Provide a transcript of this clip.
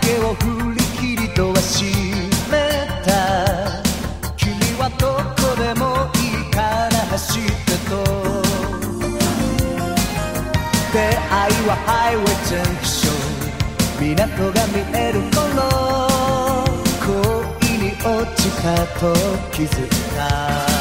けを振り切りとは閉めた。君はどこでもいいから走ってと。出会いはハイウェイジェンクション。港が見える頃。恋に落ちたと気づいた。